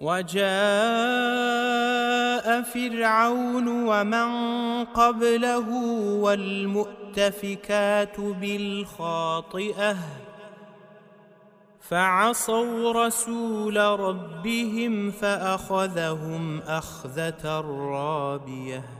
وجاء فرعون ومن قبله والمؤتفكات بالخاطئة فعصوا رسول ربهم فأخذهم أخذة رابية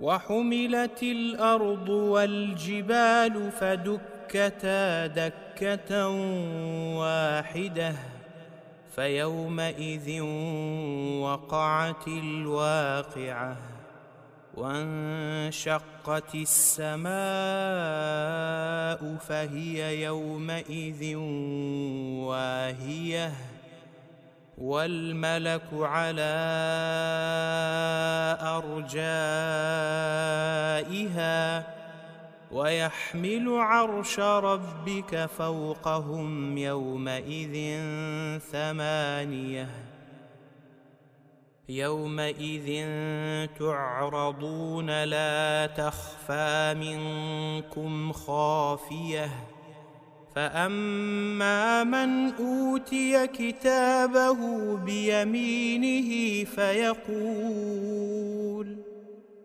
وحملت الأرض والجبال فدكتا دكة واحدة فيومئذ وقعت الواقعة وانشقت السماء فهي يومئذ واهية. والملك على ارجائها ويحمل عرش ربك فوقهم يومئذ ثمانية يومئذ تعرضون لا تخفى منكم خافية فأما من أوتي كتابه بيمينه فيقول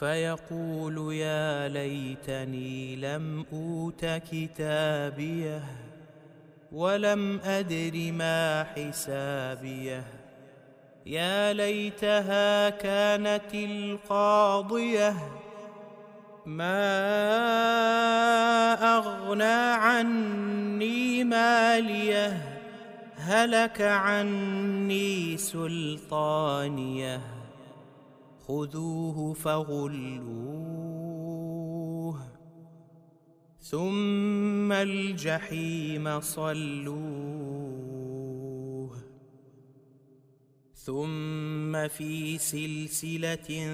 فيقول يا ليتني لم أوت كتابيه ولم أدر ما حسابيه. يا ليتها كانت القاضية. ما أغنى عني ماليه. هلك عني سلطانيه. خذوه فغلوه ثم الجحيم صلوه ثم في سلسلة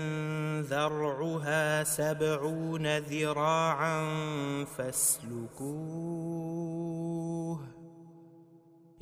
ذرعها سبعون ذراعا فاسلكوه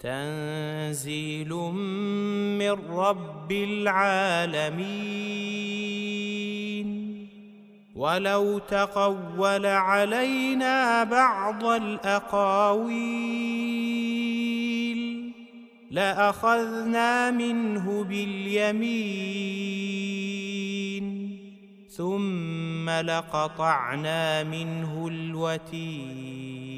تنزيل من رب العالمين. ولو تقول علينا بعض الأقاويل لأخذنا منه باليمين. ثم لقطعنا منه الوتين.